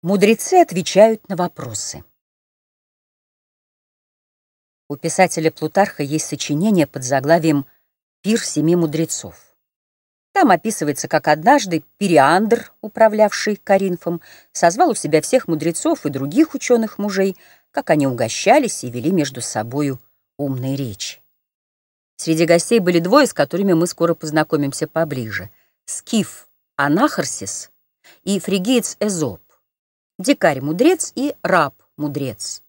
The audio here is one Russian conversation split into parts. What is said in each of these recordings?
Мудрецы отвечают на вопросы. У писателя Плутарха есть сочинение под заглавием «Пир семи мудрецов». Там описывается, как однажды Периандр, управлявший Каринфом, созвал у себя всех мудрецов и других ученых мужей, как они угощались и вели между собою умные речи. Среди гостей были двое, с которыми мы скоро познакомимся поближе. Скиф Анахарсис и фригиец Эзоп дикарь-мудрец и раб-мудрец.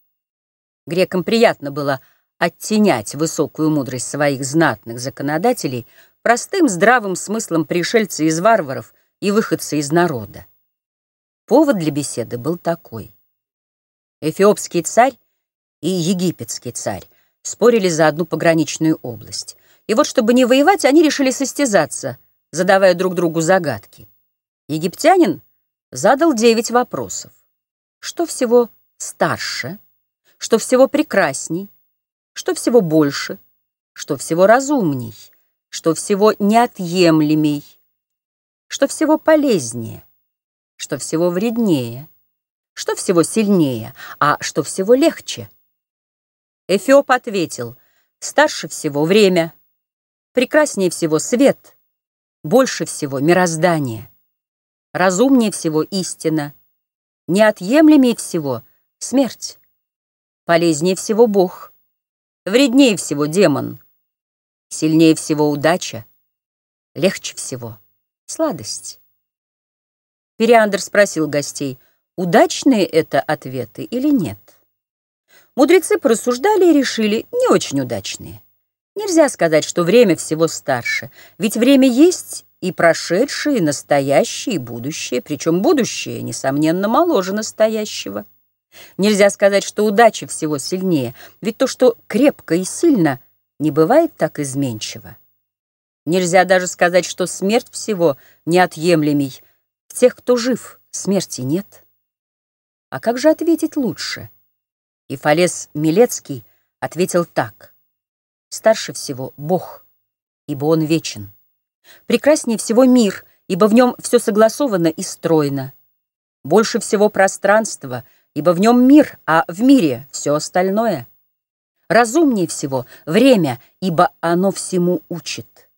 Грекам приятно было оттенять высокую мудрость своих знатных законодателей простым здравым смыслом пришельца из варваров и выходца из народа. Повод для беседы был такой. Эфиопский царь и египетский царь спорили за одну пограничную область. И вот, чтобы не воевать, они решили состязаться, задавая друг другу загадки. Египтянин задал девять вопросов что всего старше, что всего прекрасней, что всего больше, что всего разумней, что всего неотъемлемей, что всего полезнее, что всего вреднее, что всего сильнее, а что всего легче. Эфиоп ответил, старше всего время, прекраснее всего свет, больше всего мироздание, разумнее всего истина, Неотъемлемее всего — смерть. Полезнее всего — Бог. Вреднее всего — демон. Сильнее всего — удача. Легче всего — сладость. Периандр спросил гостей, удачные это ответы или нет. Мудрецы порассуждали и решили, не очень удачные. Нельзя сказать, что время всего старше, ведь время есть и прошедшее, и настоящее, и будущее, причем будущее, несомненно, моложе настоящего. Нельзя сказать, что удача всего сильнее, ведь то, что крепко и сильно, не бывает так изменчиво. Нельзя даже сказать, что смерть всего неотъемлемей. В тех, кто жив, смерти нет. А как же ответить лучше? И Фалес Милецкий ответил так. Старше всего Бог, ибо Он вечен. Прекраснее всего мир, ибо в нем все согласовано и стройно. Больше всего пространства, ибо в нем мир, а в мире все остальное. Разумнее всего время, ибо оно всему учит.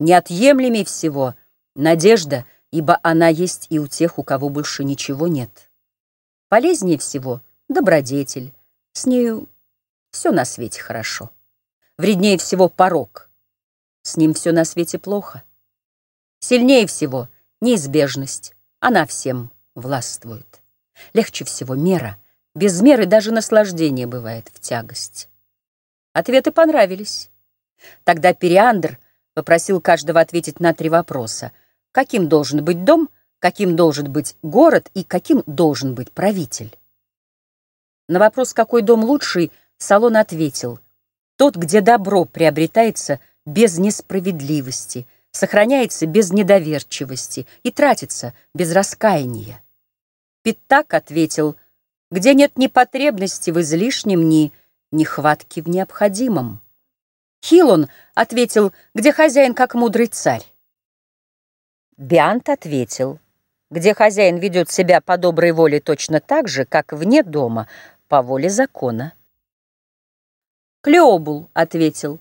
Неотъемлемей всего надежда, ибо она есть и у тех, у кого больше ничего нет. Полезнее всего добродетель, с нею все на свете хорошо. Вреднее всего порог — с ним все на свете плохо. Сильнее всего неизбежность, она всем властвует. Легче всего мера, без меры даже наслаждение бывает в тягость. Ответы понравились. Тогда Периандр попросил каждого ответить на три вопроса. Каким должен быть дом, каким должен быть город и каким должен быть правитель? На вопрос, какой дом лучший, Салон ответил. Тот, где добро приобретается – без несправедливости, сохраняется без недоверчивости и тратится без раскаяния. Питак ответил, где нет ни потребности в излишнем, ни нехватки в необходимом. Хилон ответил, где хозяин как мудрый царь. Биант ответил, где хозяин ведет себя по доброй воле точно так же, как вне дома, по воле закона. Клеобул ответил,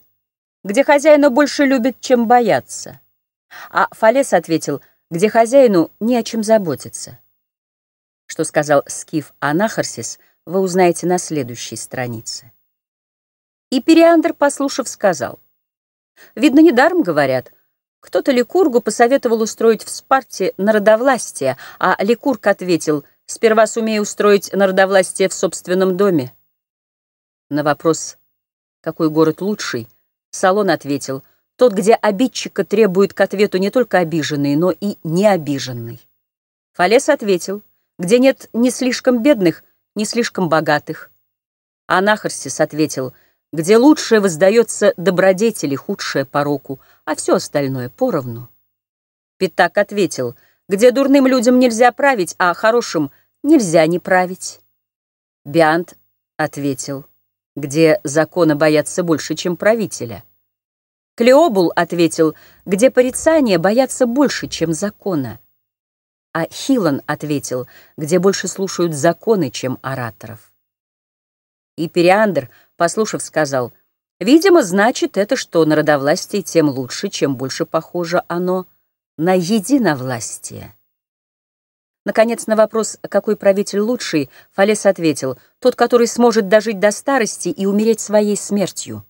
где хозяина больше любят, чем боятся. А Фалес ответил, где хозяину не о чем заботиться. Что сказал Скиф Анахарсис, вы узнаете на следующей странице. И Периандр, послушав, сказал, «Видно, недаром говорят, кто-то Ликургу посоветовал устроить в Спарте народовластие, а Ликург ответил, сперва сумею устроить народовластие в собственном доме». На вопрос, какой город лучший, Салон ответил, тот, где обидчика требует к ответу не только обиженный, но и необиженный. Фалес ответил, где нет ни слишком бедных, ни слишком богатых. Анахарсис ответил, где лучшее воздается добродетели, худшее пороку, а все остальное поровну. Питак ответил, где дурным людям нельзя править, а хорошим нельзя не править. Биант ответил, где закона боятся больше, чем правителя. Клеобул ответил, где порицания боятся больше, чем закона. А Хилон ответил, где больше слушают законы, чем ораторов. И Периандр, послушав, сказал, «Видимо, значит это, что народовластие тем лучше, чем больше похоже оно на единовластие». Наконец, на вопрос, какой правитель лучший, Фалес ответил, «Тот, который сможет дожить до старости и умереть своей смертью».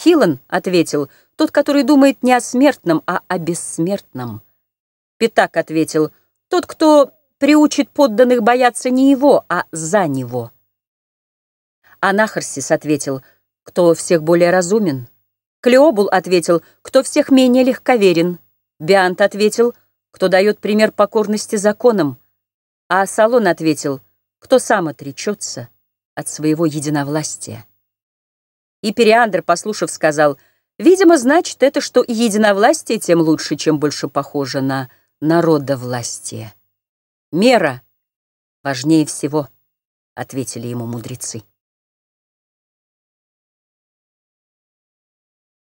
Хилон ответил, «Тот, который думает не о смертном, а о бессмертном». Питак ответил, «Тот, кто приучит подданных бояться не его, а за него». Анахарсис ответил, «Кто всех более разумен?» Клеобул ответил, «Кто всех менее легковерен?» Биант ответил, «Кто дает пример покорности законам?» А Салон ответил, «Кто сам отречется от своего единовластия?» И Периандр, послушав, сказал, «Видимо, значит это, что единовластие тем лучше, чем больше похоже на народовластие». «Мера важнее всего», — ответили ему мудрецы.